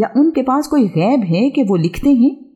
या उनके पास कोई गैब है कि वो लिखते हैं?